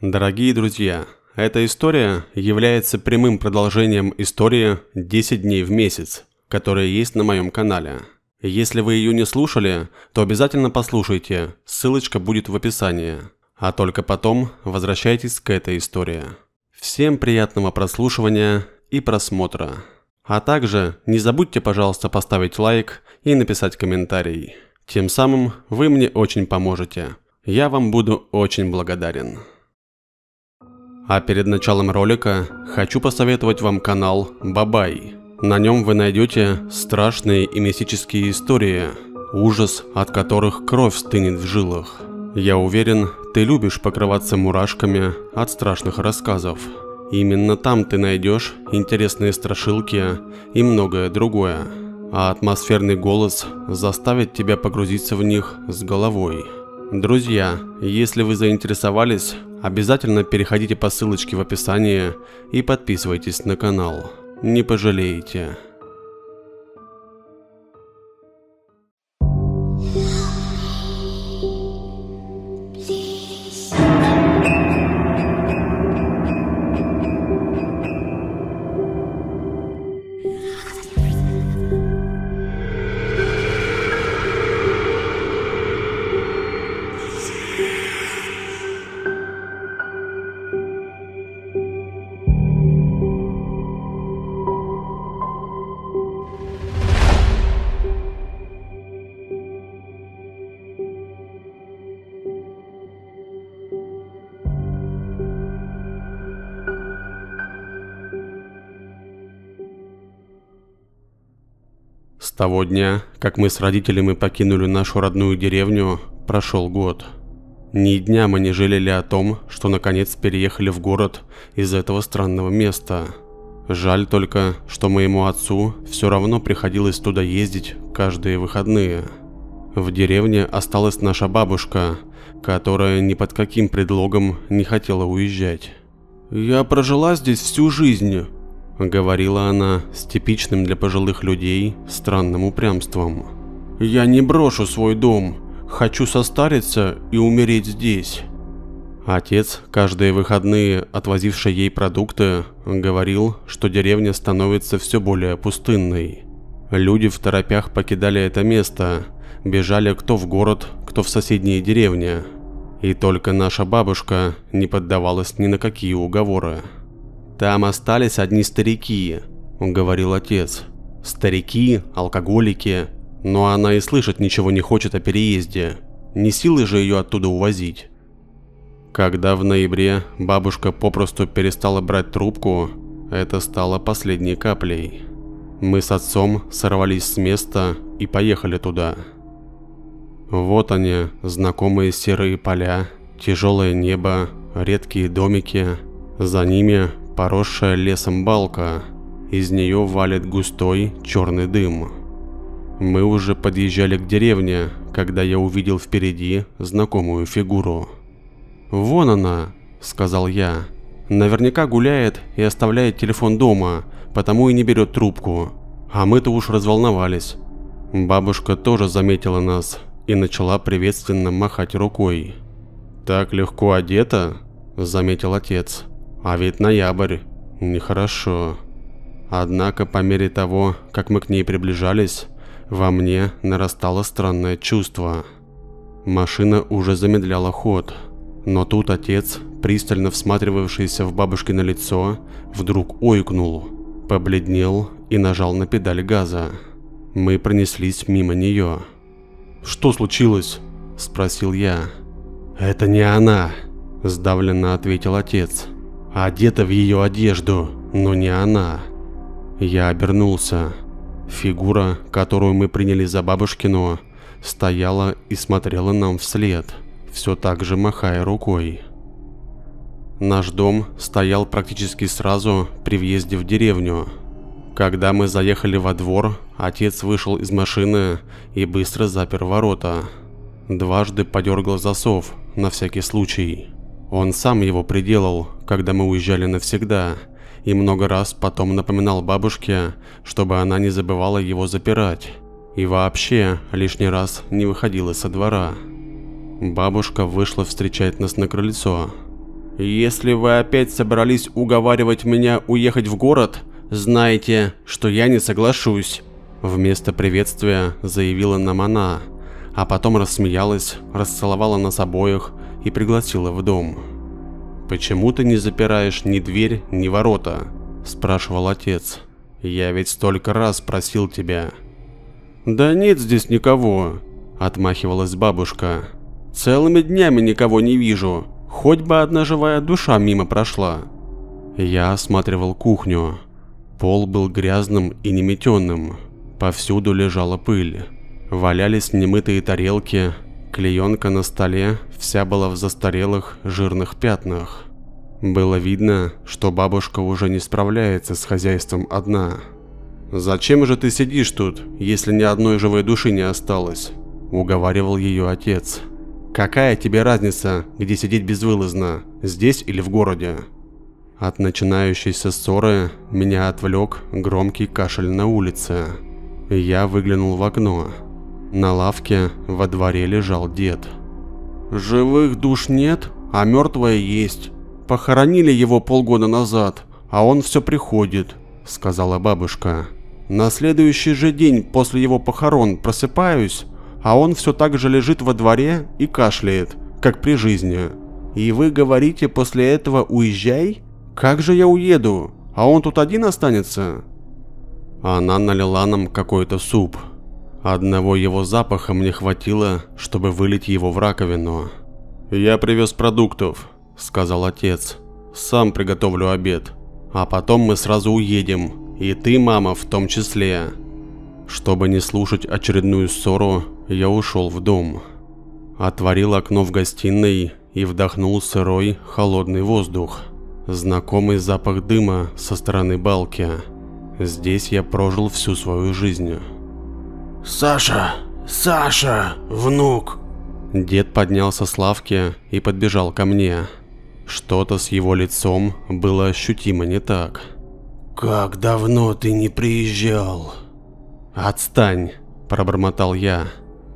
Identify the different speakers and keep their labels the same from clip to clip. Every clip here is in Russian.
Speaker 1: Дорогие друзья, эта история является прямым продолжением истории «10 дней в месяц», которая есть на моем канале. Если вы ее не слушали, то обязательно послушайте, ссылочка будет в описании. А только потом возвращайтесь к этой истории. Всем приятного прослушивания и просмотра. А также не забудьте, пожалуйста, поставить лайк и написать комментарий. Тем самым вы мне очень поможете. Я вам буду очень благодарен. А перед началом ролика хочу посоветовать вам канал Бабай. На нем вы найдете страшные и мистические истории, ужас от которых кровь стынет в жилах. Я уверен, ты любишь покрываться мурашками от страшных рассказов. Именно там ты найдешь интересные страшилки и многое другое. А атмосферный голос заставит тебя погрузиться в них с головой. Друзья, если вы заинтересовались, обязательно переходите по ссылочке в описании и подписывайтесь на канал. Не пожалеете. Того дня, как мы с родителями покинули нашу родную деревню, прошел год. Ни дня мы не жалели о том, что наконец переехали в город из этого странного места. Жаль только, что моему отцу все равно приходилось туда ездить каждые выходные. В деревне осталась наша бабушка, которая ни под каким предлогом не хотела уезжать. «Я прожила здесь всю жизнь», говорила она с типичным для пожилых людей странным упрямством. «Я не брошу свой дом, хочу состариться и умереть здесь». Отец, каждые выходные отвозивший ей продукты, говорил, что деревня становится все более пустынной. Люди в торопях покидали это место, бежали кто в город, кто в соседние деревни. И только наша бабушка не поддавалась ни на какие уговоры. «Там остались одни старики», – говорил отец. «Старики, алкоголики. Но она и слышать ничего не хочет о переезде. Не силы же ее оттуда увозить». Когда в ноябре бабушка попросту перестала брать трубку, это стало последней каплей. Мы с отцом сорвались с места и поехали туда. Вот они, знакомые серые поля, тяжелое небо, редкие домики. За ними поросшая лесом балка. Из нее валит густой черный дым. Мы уже подъезжали к деревне, когда я увидел впереди знакомую фигуру. «Вон она», — сказал я. «Наверняка гуляет и оставляет телефон дома, потому и не берет трубку. А мы-то уж разволновались». Бабушка тоже заметила нас и начала приветственно махать рукой. «Так легко одета», — заметил отец. А ведь ноябрь. Нехорошо. Однако по мере того, как мы к ней приближались, во мне нарастало странное чувство. Машина уже замедляла ход, но тут отец, пристально всматривавшийся в бабушкино лицо, вдруг ойкнул, побледнел и нажал на педаль газа. Мы пронеслись мимо нее. «Что случилось?» – спросил я. «Это не она», – сдавленно ответил отец одета в ее одежду, но не она. Я обернулся. Фигура, которую мы приняли за бабушкину, стояла и смотрела нам вслед, все так же махая рукой. Наш дом стоял практически сразу при въезде в деревню. Когда мы заехали во двор, отец вышел из машины и быстро запер ворота. Дважды подергал засов, на всякий случай. Он сам его приделал, когда мы уезжали навсегда, и много раз потом напоминал бабушке, чтобы она не забывала его запирать, и вообще лишний раз не выходила со двора. Бабушка вышла встречать нас на крыльцо. если вы опять собрались уговаривать меня уехать в город, знаете, что я не соглашусь. Вместо приветствия заявила нам она, а потом рассмеялась, расцеловала нас обоих и пригласила в дом. «Почему ты не запираешь ни дверь, ни ворота?» – спрашивал отец. «Я ведь столько раз просил тебя». «Да нет здесь никого», – отмахивалась бабушка. «Целыми днями никого не вижу, хоть бы одна живая душа мимо прошла». Я осматривал кухню. Пол был грязным и неметенным. Повсюду лежала пыль. Валялись немытые тарелки, клеенка на столе вся была в застарелых жирных пятнах. Было видно, что бабушка уже не справляется с хозяйством одна. «Зачем же ты сидишь тут, если ни одной живой души не осталось?» – уговаривал ее отец. «Какая тебе разница, где сидеть безвылазно, здесь или в городе?» От начинающейся ссоры меня отвлек громкий кашель на улице. Я выглянул в окно. На лавке во дворе лежал дед. «Живых душ нет, а мертвое есть. Похоронили его полгода назад, а он все приходит», — сказала бабушка. «На следующий же день после его похорон просыпаюсь, а он все так же лежит во дворе и кашляет, как при жизни. И вы говорите после этого «уезжай»? Как же я уеду? А он тут один останется?» Она налила нам какой-то суп. Одного его запаха мне хватило, чтобы вылить его в раковину. «Я привез продуктов», — сказал отец. «Сам приготовлю обед. А потом мы сразу уедем, и ты, мама, в том числе». Чтобы не слушать очередную ссору, я ушел в дом. Отворил окно в гостиной и вдохнул сырой, холодный воздух. Знакомый запах дыма со стороны балки. Здесь я прожил всю свою жизнь.
Speaker 2: «Саша! Саша! Внук!»
Speaker 1: Дед поднялся с лавки и подбежал ко мне. Что-то с его лицом было ощутимо не так.
Speaker 2: «Как давно ты не приезжал?»
Speaker 1: «Отстань!» – пробормотал я.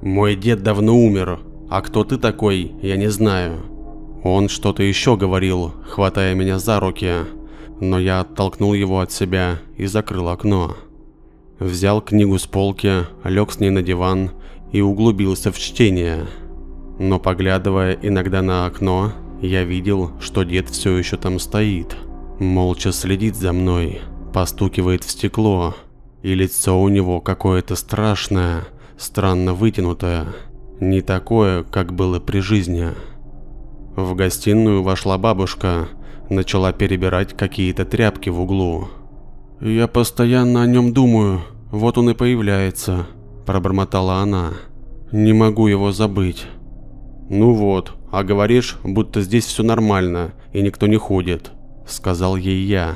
Speaker 1: «Мой дед давно умер, а кто ты такой, я не знаю». Он что-то еще говорил, хватая меня за руки, но я оттолкнул его от себя и закрыл окно. Взял книгу с полки, лег с ней на диван и углубился в чтение. Но поглядывая иногда на окно, я видел, что дед все еще там стоит. Молча следит за мной, постукивает в стекло, и лицо у него какое-то страшное, странно вытянутое, не такое, как было при жизни. В гостиную вошла бабушка, начала перебирать какие-то тряпки в углу. «Я постоянно о нем думаю, вот он и появляется», – пробормотала она. «Не могу его забыть». «Ну вот, а говоришь, будто здесь все нормально и никто не ходит», – сказал ей я.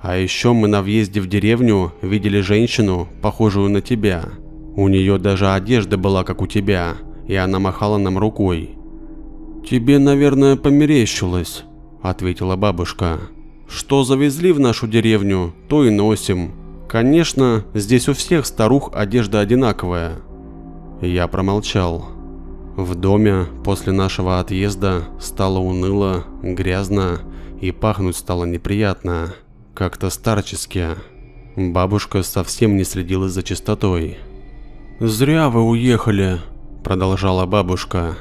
Speaker 1: «А еще мы на въезде в деревню видели женщину, похожую на тебя. У нее даже одежда была как у тебя, и она махала нам рукой. «Тебе, наверное, померещилось», – ответила бабушка. «Что завезли в нашу деревню, то и носим. Конечно, здесь у всех старух одежда одинаковая». Я промолчал. В доме после нашего отъезда стало уныло, грязно и пахнуть стало неприятно, как-то старчески. Бабушка совсем не следила за чистотой. «Зря вы уехали», – продолжала бабушка.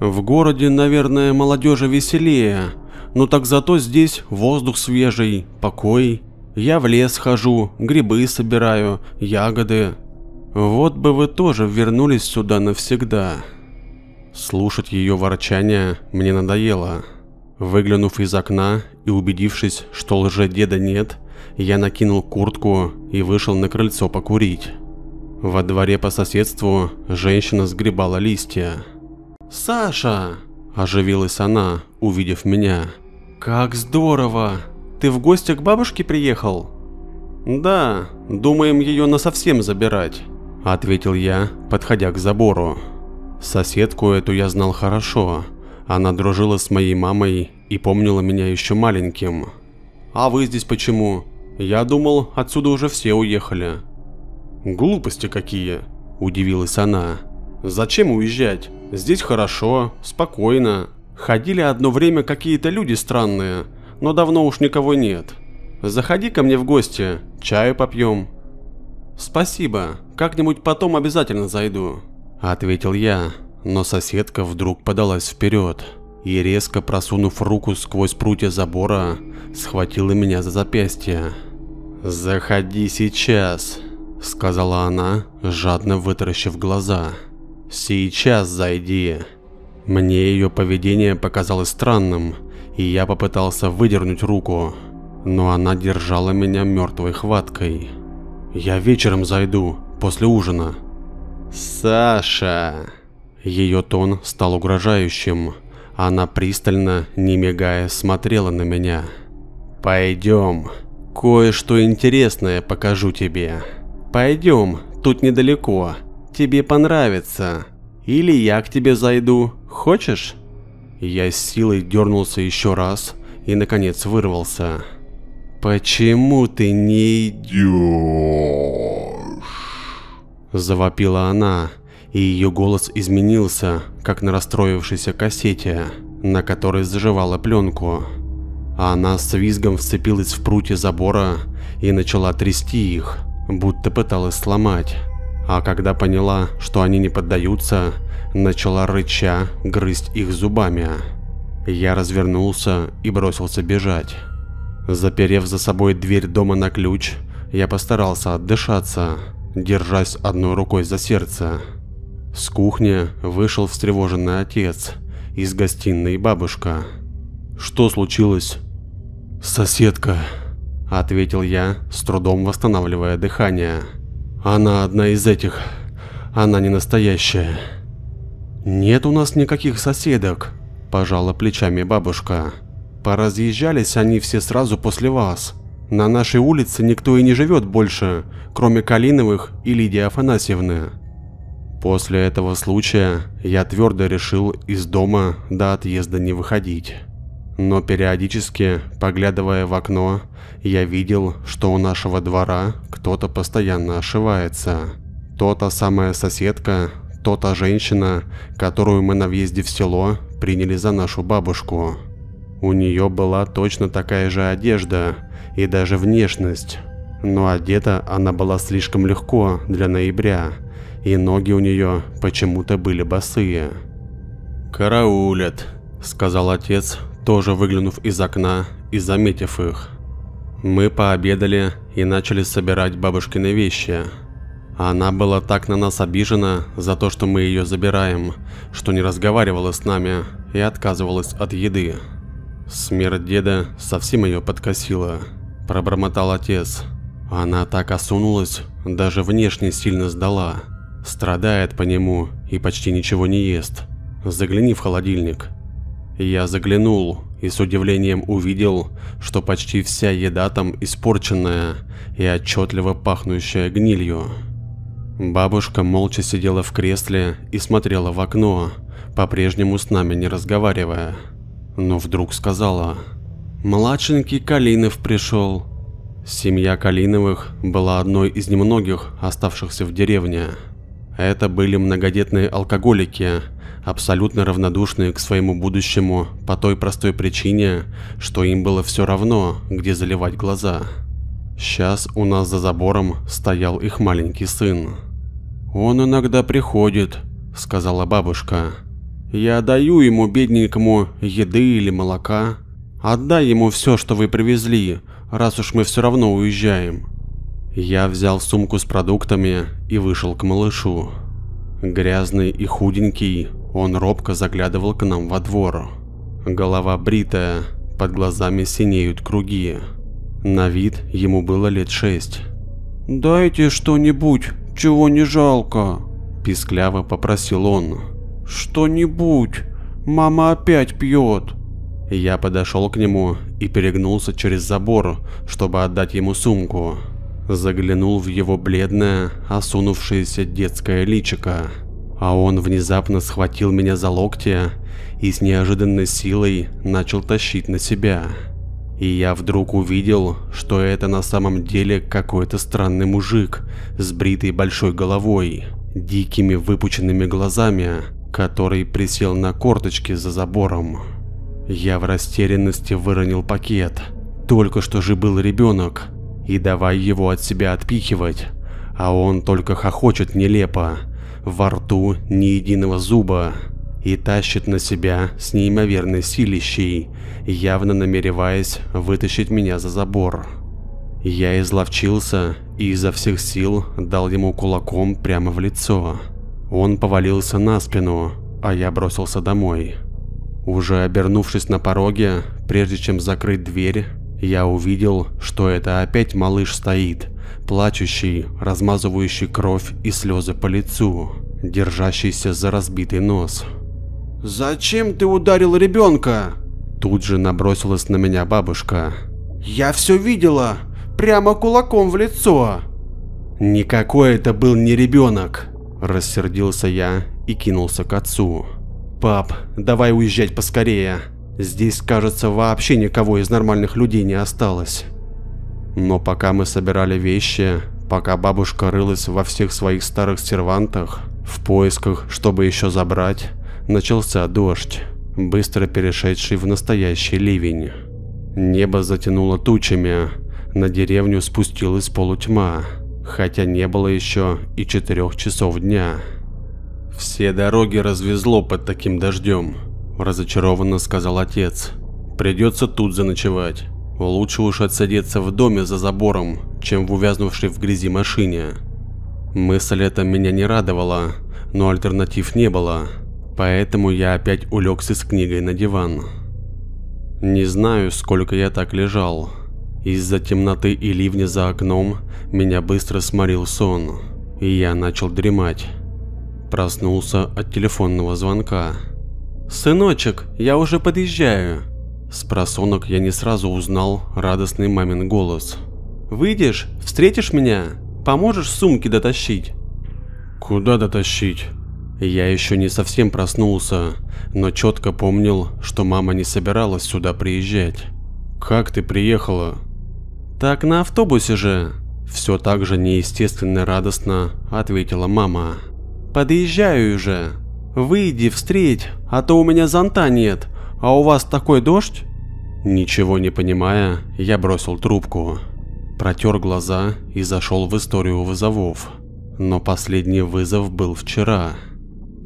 Speaker 1: В городе, наверное, молодежи веселее, но так зато здесь воздух свежий, покой. Я в лес хожу, грибы собираю, ягоды. Вот бы вы тоже вернулись сюда навсегда. Слушать ее ворчание мне надоело. Выглянув из окна и убедившись, что лже-деда нет, я накинул куртку и вышел на крыльцо покурить. Во дворе по соседству женщина сгребала листья. «Саша!» – оживилась она, увидев меня. «Как здорово! Ты в гости к бабушке приехал?» «Да, думаем ее насовсем забирать», – ответил я, подходя к забору. Соседку эту я знал хорошо. Она дружила с моей мамой и помнила меня еще маленьким. «А вы здесь почему? Я думал, отсюда уже все уехали». «Глупости какие!» – удивилась она. «Зачем уезжать? Здесь хорошо, спокойно. Ходили одно время какие-то люди странные, но давно уж никого нет. Заходи ко мне в гости, чаю попьем. Спасибо, как-нибудь потом обязательно зайду, ответил я, но соседка вдруг подалась вперед и резко просунув руку сквозь прутья забора, схватила меня за запястье. «Заходи сейчас», — сказала она, жадно вытаращив глаза. «Сейчас зайди». Мне ее поведение показалось странным, и я попытался выдернуть руку, но она держала меня мертвой хваткой. «Я вечером зайду, после ужина». «Саша!» Ее тон стал угрожающим. Она пристально, не мигая, смотрела на меня. «Пойдем, кое-что интересное покажу тебе. Пойдем, тут недалеко, тебе понравится. Или я к тебе зайду, хочешь?» Я с силой дернулся еще раз и, наконец, вырвался. «Почему ты не идешь?» Завопила она, и ее голос изменился, как на расстроившейся кассете, на которой заживала пленку. Она с визгом вцепилась в прутья забора и начала трясти их, будто пыталась сломать. А когда поняла, что они не поддаются, начала рыча грызть их зубами. Я развернулся и бросился бежать. Заперев за собой дверь дома на ключ, я постарался отдышаться, держась одной рукой за сердце. С кухни вышел встревоженный отец, из гостиной бабушка. «Что случилось?» «Соседка», — ответил я, с трудом восстанавливая дыхание. «Она одна из этих. Она не настоящая». «Нет у нас никаких соседок», – пожала плечами бабушка. «Поразъезжались они все сразу после вас. На нашей улице никто и не живет больше, кроме Калиновых и Лидии Афанасьевны. После этого случая я твердо решил из дома до отъезда не выходить. Но периодически, поглядывая в окно, я видел, что у нашего двора кто-то постоянно ошивается. То та самая соседка, то та женщина, которую мы на въезде в село приняли за нашу бабушку. У нее была точно такая же одежда и даже внешность, но одета она была слишком легко для ноября, и ноги у нее почему-то были босые. «Караулят», — сказал отец, тоже выглянув из окна и заметив их. Мы пообедали и начали собирать бабушкины вещи. Она была так на нас обижена за то, что мы ее забираем, что не разговаривала с нами и отказывалась от еды. Смерть деда совсем ее подкосила, пробормотал отец. Она так осунулась, даже внешне сильно сдала. Страдает по нему и почти ничего не ест. Загляни в холодильник. Я заглянул и с удивлением увидел, что почти вся еда там испорченная и отчетливо пахнущая гнилью. Бабушка молча сидела в кресле и смотрела в окно, по-прежнему с нами не разговаривая. Но вдруг сказала, «Младшенький Калинов пришел». Семья Калиновых была одной из немногих оставшихся в деревне. Это были многодетные алкоголики, абсолютно равнодушные к своему будущему по той простой причине, что им было все равно, где заливать глаза. Сейчас у нас за забором стоял их маленький сын. «Он иногда приходит», — сказала бабушка. «Я даю ему, бедненькому, еды или молока. Отдай ему все, что вы привезли, раз уж мы все равно уезжаем». Я взял сумку с продуктами и вышел к малышу. Грязный и худенький, он робко заглядывал к нам во двор. Голова бритая, под глазами синеют круги. На вид ему было лет шесть. «Дайте что-нибудь, чего не жалко», – пискляво попросил он. «Что-нибудь, мама опять пьет». Я подошел к нему и перегнулся через забор, чтобы отдать ему сумку заглянул в его бледное, осунувшееся детское личико, а он внезапно схватил меня за локти и с неожиданной силой начал тащить на себя. И я вдруг увидел, что это на самом деле какой-то странный мужик с бритой большой головой, дикими выпученными глазами, который присел на корточки за забором. Я в растерянности выронил пакет. Только что же был ребенок, и давай его от себя отпихивать, а он только хохочет нелепо, во рту ни единого зуба, и тащит на себя с неимоверной силищей, явно намереваясь вытащить меня за забор. Я изловчился и изо всех сил дал ему кулаком прямо в лицо. Он повалился на спину, а я бросился домой. Уже обернувшись на пороге, прежде чем закрыть дверь, я увидел, что это опять малыш стоит, плачущий, размазывающий кровь и слезы по лицу, держащийся за разбитый нос.
Speaker 2: «Зачем ты ударил ребенка?»
Speaker 1: Тут же набросилась на меня бабушка.
Speaker 2: «Я все видела! Прямо кулаком в лицо!»
Speaker 1: «Никакой это был не ребенок!» Рассердился я и кинулся к отцу. «Пап, давай уезжать поскорее. Здесь, кажется, вообще никого из нормальных людей не осталось». Но пока мы собирали вещи, пока бабушка рылась во всех своих старых сервантах, в поисках, чтобы еще забрать, начался дождь, быстро перешедший в настоящий ливень. Небо затянуло тучами, на деревню спустилась полутьма, хотя не было еще и четырех часов дня. «Все дороги развезло под таким дождем», – разочарованно сказал отец. «Придется тут заночевать. Лучше уж отсидеться в доме за забором, чем в увязнувшей в грязи машине». Мысль эта меня не радовала, но альтернатив не было, поэтому я опять улегся с книгой на диван. Не знаю, сколько я так лежал. Из-за темноты и ливня за окном меня быстро сморил сон, и я начал дремать. Проснулся от телефонного звонка. «Сыночек, я уже подъезжаю!» С просонок я не сразу узнал радостный мамин голос. «Выйдешь? Встретишь меня? Поможешь сумки дотащить?»
Speaker 2: «Куда дотащить?»
Speaker 1: Я еще не совсем проснулся, но четко помнил, что мама не собиралась сюда приезжать.
Speaker 2: «Как ты приехала?»
Speaker 1: «Так на автобусе же!» Все так же неестественно радостно ответила мама. «Подъезжаю уже. Выйди, встреть, а то у меня зонта нет, а у вас такой дождь?» Ничего не понимая, я бросил трубку, протер глаза и зашел в историю вызовов. Но последний вызов был вчера.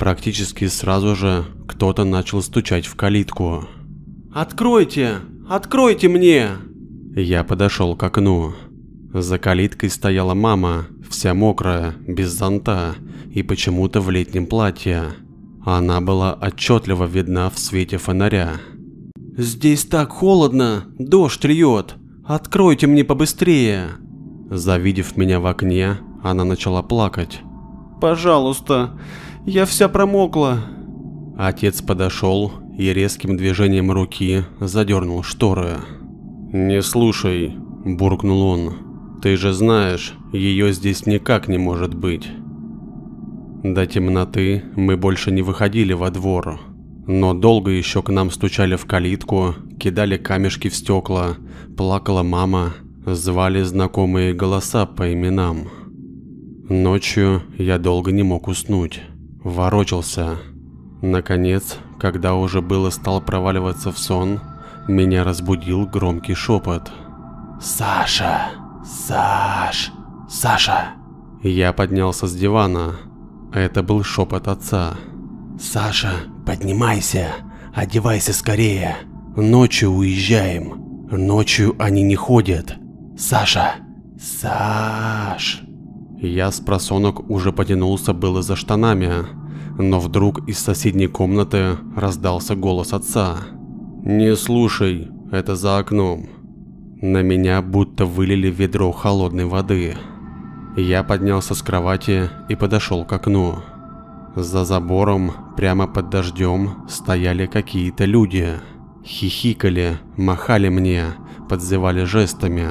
Speaker 1: Практически сразу же кто-то начал стучать в калитку. «Откройте! Откройте мне!» Я подошел к окну. За калиткой стояла мама, вся мокрая, без зонта и почему-то в летнем платье. Она была отчетливо видна в свете фонаря. «Здесь так холодно, дождь льет, откройте мне побыстрее!» Завидев меня в окне, она начала плакать. «Пожалуйста, я вся промокла!» Отец подошел и резким движением руки задернул шторы.
Speaker 2: «Не слушай», – буркнул он. «Ты же знаешь, ее здесь никак не может быть».
Speaker 1: До темноты мы больше не выходили во двор, но долго еще к нам стучали в калитку, кидали камешки в стекла, плакала мама, звали знакомые голоса по именам. Ночью я долго не мог уснуть, ворочался. Наконец, когда уже было стал проваливаться в сон, меня разбудил громкий шепот.
Speaker 2: «Саша! Саш! Саша!»
Speaker 1: Я поднялся с дивана. Это был шепот отца.
Speaker 2: «Саша, поднимайся! Одевайся скорее! Ночью уезжаем! Ночью они не ходят! Саша! Саш!»
Speaker 1: Я с просонок уже потянулся было за штанами, но вдруг из соседней комнаты раздался голос отца. «Не слушай, это за окном». На меня будто вылили ведро холодной воды. Я поднялся с кровати и подошел к окну. За забором, прямо под дождем, стояли какие-то люди. Хихикали, махали мне, подзывали жестами.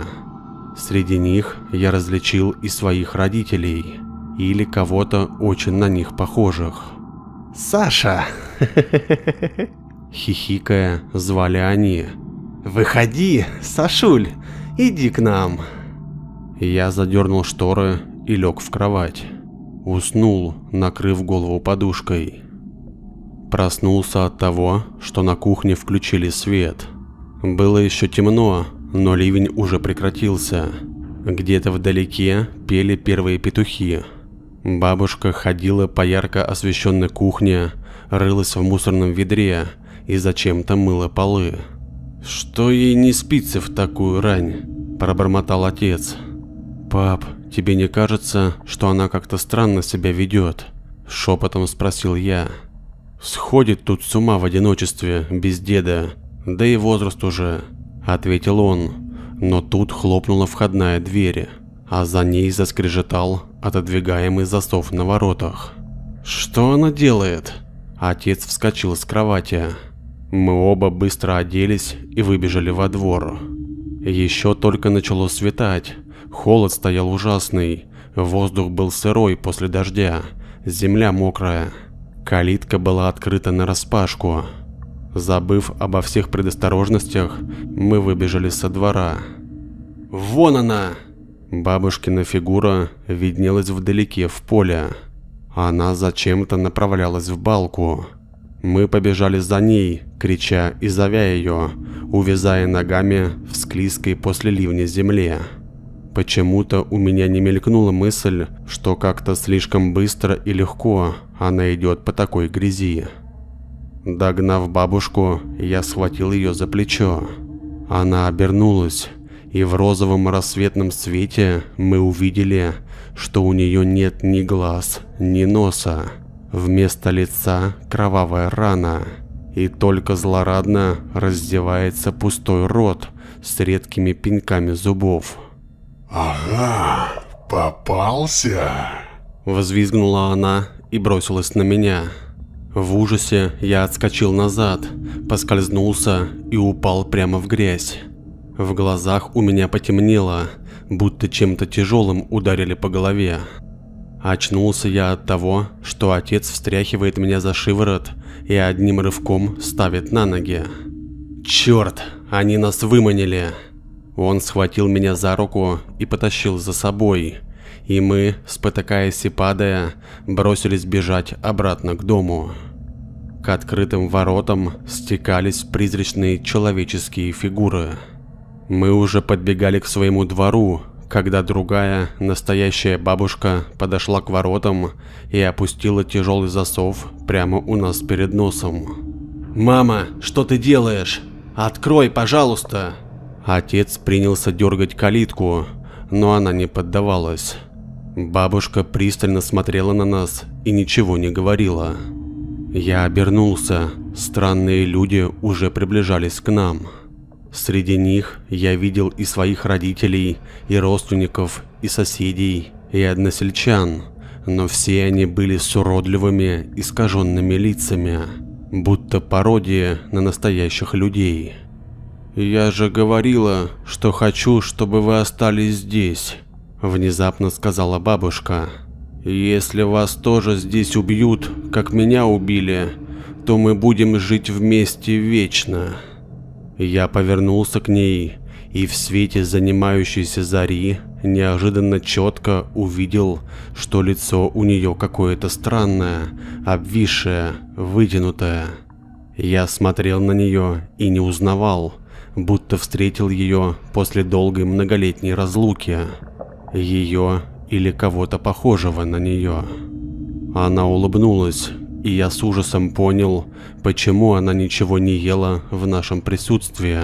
Speaker 1: Среди них я различил и своих родителей, или кого-то очень на них похожих.
Speaker 2: «Саша!»
Speaker 1: Хихикая, звали они.
Speaker 2: «Выходи, Сашуль, иди к нам!»
Speaker 1: Я задернул шторы и лег в кровать. Уснул, накрыв голову подушкой. Проснулся от того, что на кухне включили свет. Было еще темно, но ливень уже прекратился. Где-то вдалеке пели первые петухи. Бабушка ходила по ярко освещенной кухне, рылась в мусорном ведре и зачем-то мыла полы. «Что ей не спится в такую рань?» – пробормотал отец. «Пап, тебе не кажется, что она как-то странно себя ведет?» – шепотом спросил я. «Сходит тут с ума в одиночестве, без деда, да и возраст уже», – ответил он. Но тут хлопнула входная дверь, а за ней заскрежетал отодвигаемый засов на воротах. «Что она делает?» Отец вскочил с кровати. Мы оба быстро оделись и выбежали во двор. Еще только начало светать. Холод стоял ужасный. Воздух был сырой после дождя. Земля мокрая. Калитка была открыта нараспашку. Забыв обо всех предосторожностях, мы выбежали со двора. «Вон она!» Бабушкина фигура виднелась вдалеке в поле. Она зачем-то направлялась в балку. Мы побежали за ней, крича и зовя ее, увязая ногами в склизкой после ливня земле. Почему-то у меня не мелькнула мысль, что как-то слишком быстро и легко она идет по такой грязи. Догнав бабушку, я схватил ее за плечо. Она обернулась, и в розовом рассветном свете мы увидели, что у нее нет ни глаз, ни носа. Вместо лица кровавая рана, и только злорадно раздевается пустой рот с редкими пеньками зубов.
Speaker 3: «Ага, попался!»
Speaker 1: Возвизгнула она и бросилась на меня. В ужасе я отскочил назад, поскользнулся и упал прямо в грязь. В глазах у меня потемнело, будто чем-то тяжелым ударили по голове. Очнулся я от того, что отец встряхивает меня за шиворот и одним рывком ставит на ноги. Черт, они нас выманили. Он схватил меня за руку и потащил за собой, и мы, спотыкаясь и падая, бросились бежать обратно к дому. К открытым воротам стекались призрачные человеческие фигуры. Мы уже подбегали к своему двору, когда другая, настоящая бабушка подошла к воротам и опустила тяжелый засов прямо у нас перед носом. «Мама, что ты делаешь? Открой, пожалуйста!» Отец принялся дергать калитку, но она не поддавалась. Бабушка пристально смотрела на нас и ничего не говорила. Я обернулся, странные люди уже приближались к нам. Среди них я видел и своих родителей, и родственников, и соседей, и односельчан, но все они были с уродливыми, искаженными лицами, будто пародия на настоящих людей. «Я же говорила, что хочу, чтобы вы остались здесь», – внезапно сказала бабушка. «Если вас тоже здесь убьют, как меня убили, то мы будем жить вместе вечно». Я повернулся к ней и в свете занимающейся зари неожиданно четко увидел, что лицо у нее какое-то странное, обвисшее, вытянутое. Я смотрел на нее и не узнавал, будто встретил ее после долгой многолетней разлуки. Ее или кого-то похожего на нее. Она улыбнулась, и я с ужасом понял, почему она ничего не ела в нашем присутствии,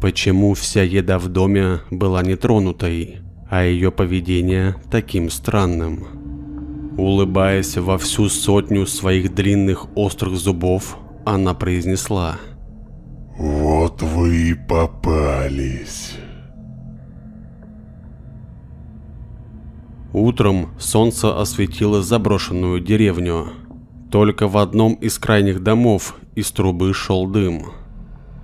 Speaker 1: почему вся еда в доме была нетронутой, а ее поведение таким странным. Улыбаясь во всю сотню своих длинных острых зубов, она произнесла
Speaker 3: «Вот вы и попались».
Speaker 1: Утром солнце осветило заброшенную деревню. Только в одном из крайних домов из трубы шел дым.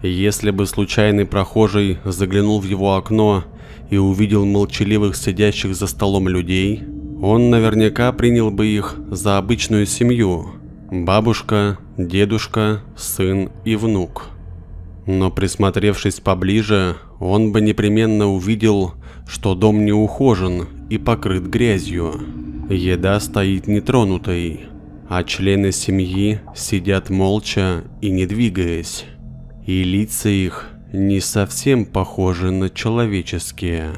Speaker 1: Если бы случайный прохожий заглянул в его окно и увидел молчаливых сидящих за столом людей, он наверняка принял бы их за обычную семью – бабушка, дедушка, сын и внук. Но присмотревшись поближе, он бы непременно увидел, что дом не ухожен и покрыт грязью. Еда стоит нетронутой, а члены семьи сидят молча и не двигаясь. И лица их не совсем похожи на человеческие.